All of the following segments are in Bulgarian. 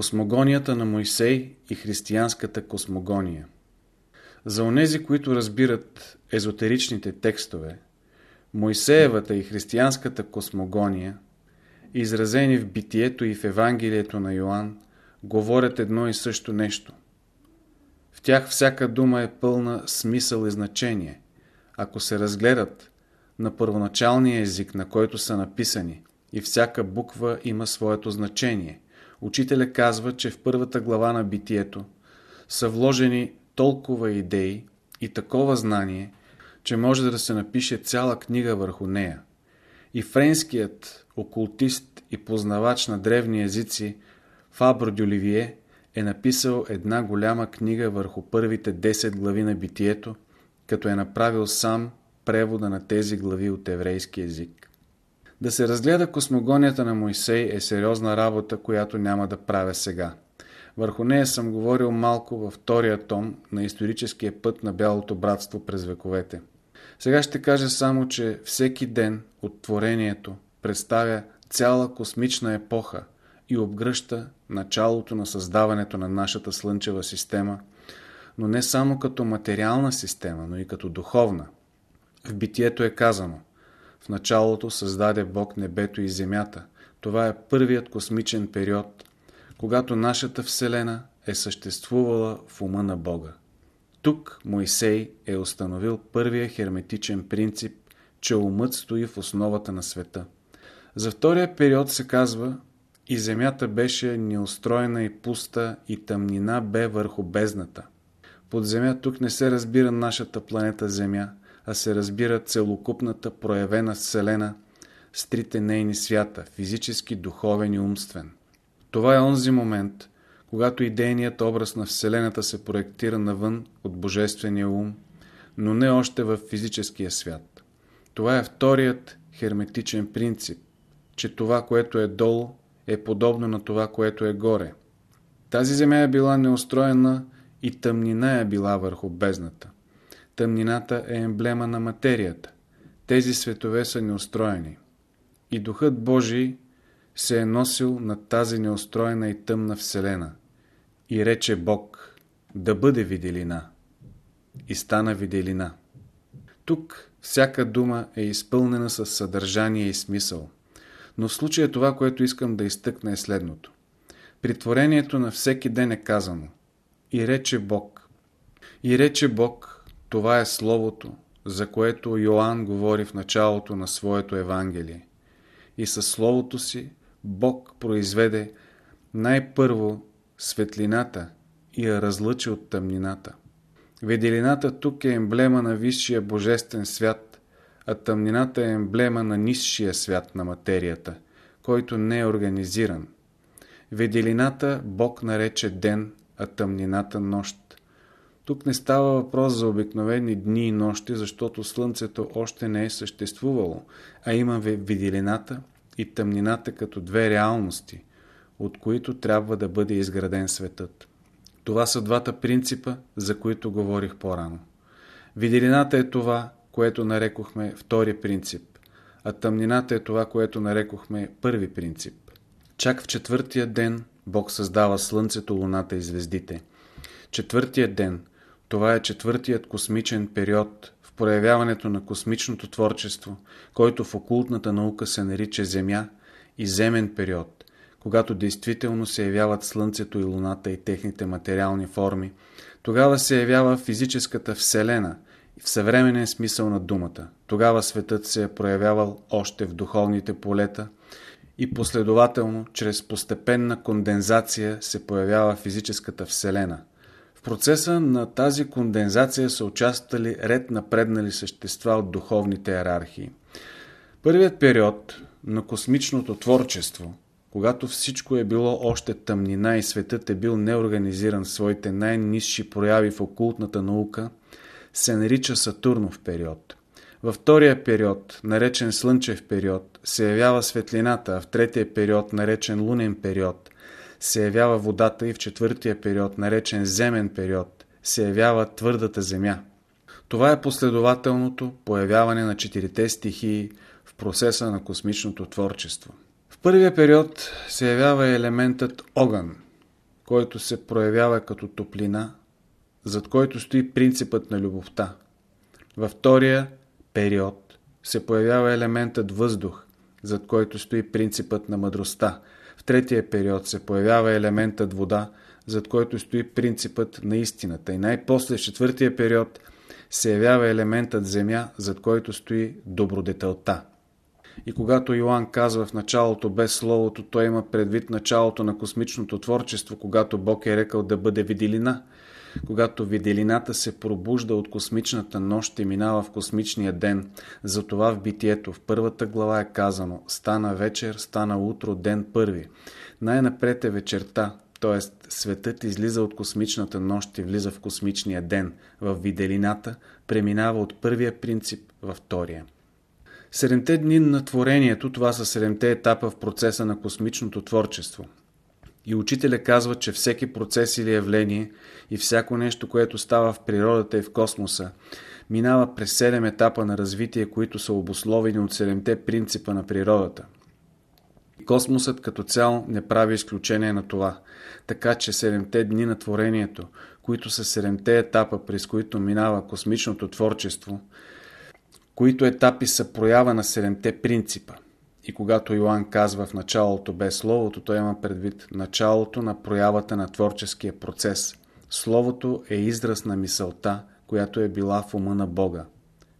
Космогонията на Мойсей и християнската космогония За онези, които разбират езотеричните текстове, Мойсеевата и християнската космогония, изразени в битието и в Евангелието на Йоанн, говорят едно и също нещо. В тях всяка дума е пълна смисъл и значение, ако се разгледат на първоначалния език, на който са написани, и всяка буква има своето значение. Учителя казва, че в първата глава на битието са вложени толкова идеи и такова знание, че може да се напише цяла книга върху нея. И френският окултист и познавач на древни езици Фабро Дюливие е написал една голяма книга върху първите 10 глави на битието, като е направил сам превода на тези глави от еврейски език. Да се разгледа космогонията на Моисей е сериозна работа, която няма да правя сега. Върху нея съм говорил малко във втория том на историческия път на Бялото братство през вековете. Сега ще кажа само, че всеки ден от творението представя цяла космична епоха и обгръща началото на създаването на нашата Слънчева система, но не само като материална система, но и като духовна. В битието е казано В началото създаде Бог небето и земята. Това е първият космичен период, когато нашата Вселена е съществувала в ума на Бога. Тук Моисей е установил първия херметичен принцип, че умът стои в основата на света. За втория период се казва и земята беше неустроена и пуста и тъмнина бе върху бездната. Под земя тук не се разбира нашата планета Земя, а се разбира целокупната проявена Вселена с трите нейни свята – физически, духовен и умствен. Това е онзи момент, когато идейният образ на Вселената се проектира навън от Божествения ум, но не още в физическия свят. Това е вторият херметичен принцип, че това, което е долу, е подобно на това, което е горе. Тази земя е била неустроена и тъмнина е била върху бездната. Тъмнината е емблема на материята. Тези светове са неустроени. И Духът Божий се е носил над тази неустроена и тъмна вселена. И рече Бог, да бъде виделина. И стана виделина. Тук всяка дума е изпълнена с съдържание и смисъл. Но в случая това, което искам да изтъкна е следното. При творението на всеки ден е казано И рече Бог. И рече Бог, това е Словото, за което Йоанн говори в началото на своето Евангелие. И със Словото си Бог произведе най-първо светлината и я разлъчи от тъмнината. Виделината тук е емблема на висшия божествен свят, а тъмнината е емблема на нисшия свят на материята, който не е организиран. Виделината Бог нарече ден, а тъмнината нощ. Тук не става въпрос за обикновени дни и нощи, защото Слънцето още не е съществувало, а има виделината и тъмнината като две реалности, от които трябва да бъде изграден светът. Това са двата принципа, за които говорих по-рано. Виделината е това, което нарекохме втори принцип, а тъмнината е това, което нарекохме първи принцип. Чак в четвъртия ден Бог създава Слънцето, Луната и звездите. Четвъртият ден, това е четвъртият космичен период в проявяването на космичното творчество, който в окултната наука се нарича Земя и земен период, когато действително се явяват Слънцето и Луната и техните материални форми, тогава се явява физическата Вселена в съвременен смисъл на думата. Тогава светът се е проявявал още в духовните полета и последователно, чрез постепенна кондензация се появява физическата Вселена. В процеса на тази кондензация са участвали ред напреднали същества от духовните иерархии. Първият период на космичното творчество – когато всичко е било още тъмнина и светът е бил неорганизиран в своите най-низши прояви в окултната наука, се нарича Сатурнов период. Във втория период, наречен Слънчев период, се явява светлината, а в третия период, наречен Лунен период, се явява водата и в четвъртия период, наречен Земен период, се явява твърдата земя. Това е последователното появяване на четирите стихии в процеса на космичното творчество първия период се явява елементът огън. който се проявява като топлина, зад който стои принципът на любовта. Във втория период се появява елементът въздух, зад който стои принципът на мъдростта. В третия период се появява елементът вода, зад който стои принципът на истината. И най-после в четвъртия период се явява елементът земя, зад който стои добродетелта. И когато Йоанн казва в началото без Словото, той има предвид началото на космичното творчество, когато Бог е рекал да бъде виделина. Когато виделината се пробужда от космичната нощ и минава в космичния ден, затова в битието в първата глава е казано «Стана вечер, стана утро, ден първи». Най-напред е вечерта, т.е. светът излиза от космичната нощ и влиза в космичния ден, в виделината, преминава от първия принцип във втория. Седемте дни на творението, това са седемте етапа в процеса на космичното творчество. И учителя казва, че всеки процес или явление и всяко нещо, което става в природата и в космоса, минава през седем етапа на развитие, които са обусловени от седемте принципа на природата. Космосът като цял не прави изключение на това, така че седемте дни на творението, които са седемте етапа, през които минава космичното творчество, които етапи са проява на седемте принципа. И когато Йоанн казва в началото без Словото, той има предвид началото на проявата на творческия процес. Словото е израз на мисълта, която е била в ума на Бога.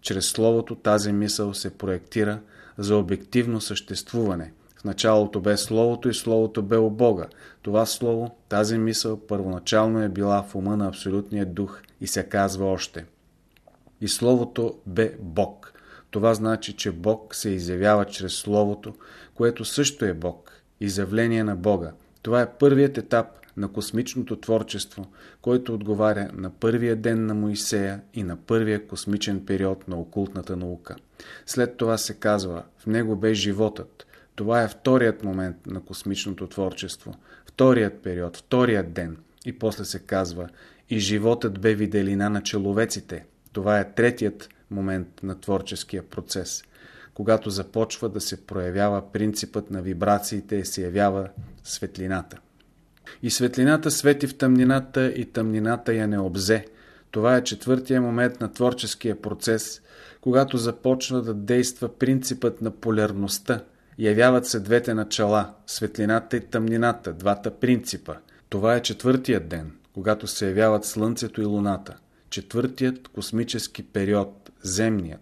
Чрез Словото тази мисъл се проектира за обективно съществуване. В началото бе Словото и Словото бе у Бога. Това Слово, тази мисъл първоначално е била в ума на Абсолютния дух и се казва още. И Словото бе Бог. Това значи, че Бог се изявява чрез Словото, което също е Бог, изявление на Бога. Това е първият етап на космичното творчество, който отговаря на първия ден на Моисея и на първия космичен период на окултната наука. След това се казва, в него бе животът. Това е вторият момент на космичното творчество, вторият период, вторият ден. И после се казва, и животът бе виделина на человеците. Това е третият момент на творческия процес, когато започва да се проявява принципът на вибрациите и се явява светлината. И светлината свети в тъмнината и тъмнината я не обзе. Това е четвъртия момент на творческия процес, когато започва да действа принципът на полярността. Явяват се двете начала – светлината и тъмнината, двата принципа. Това е четвъртият ден, когато се явяват Слънцето и Луната. Четвъртият космически период, земният.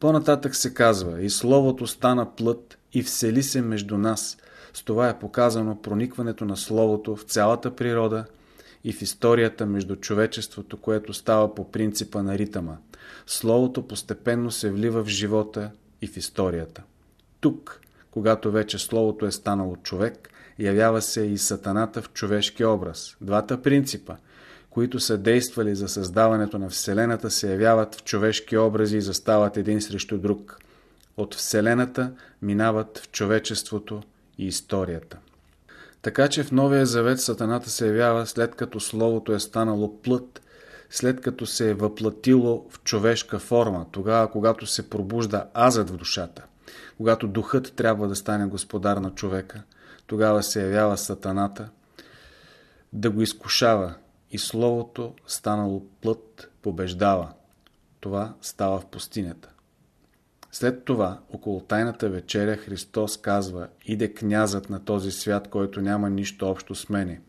По-нататък се казва и Словото стана плът и всели се между нас. С това е показано проникването на Словото в цялата природа и в историята между човечеството, което става по принципа на ритъма. Словото постепенно се влива в живота и в историята. Тук, когато вече Словото е станало човек, явява се и Сатаната в човешки образ. Двата принципа – които са действали за създаването на Вселената, се явяват в човешки образи и застават един срещу друг. От Вселената минават в човечеството и историята. Така че в Новия Завет Сатаната се явява след като Словото е станало плът, след като се е въплатило в човешка форма, тогава когато се пробужда азът в душата, когато духът трябва да стане господар на човека, тогава се явява Сатаната да го изкушава, и Словото, станало плът, побеждава. Това става в пустинята. След това, около Тайната вечеря, Христос казва, иде князът на този свят, който няма нищо общо с мене.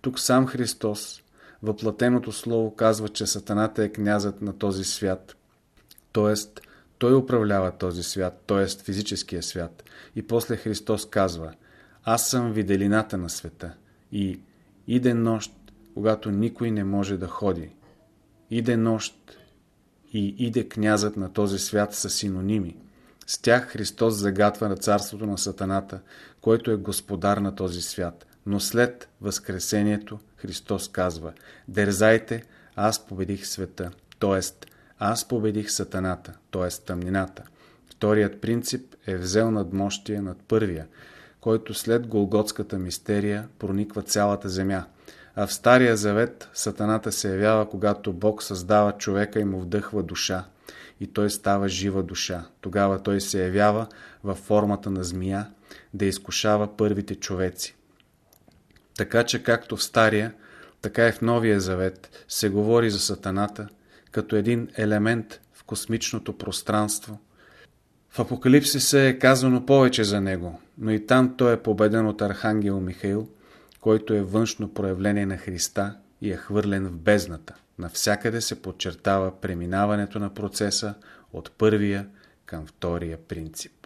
Тук сам Христос, въплатеното Слово, казва, че Сатаната е князът на този свят. Тоест, той управлява този свят, т.е. физическия свят. И после Христос казва, аз съм виделината на света. И иде нощ, когато никой не може да ходи. Иде нощ и иде князът на този свят са синоними. С тях Христос загатва на царството на Сатаната, който е господар на този свят. Но след Възкресението Христос казва Дерзайте, аз победих света, т.е. аз победих Сатаната, т.е. тъмнината. Вторият принцип е взел надмощие над първия, който след Голготската мистерия прониква цялата земя – а в Стария Завет Сатаната се явява, когато Бог създава човека и му вдъхва душа и той става жива душа. Тогава той се явява във формата на змия да изкушава първите човеци. Така че както в Стария, така и в Новия Завет се говори за Сатаната като един елемент в космичното пространство. В Апокалипсиса е казано повече за него, но и там той е победен от Архангел Михаил, който е външно проявление на Христа и е хвърлен в бездната. Навсякъде се подчертава преминаването на процеса от първия към втория принцип.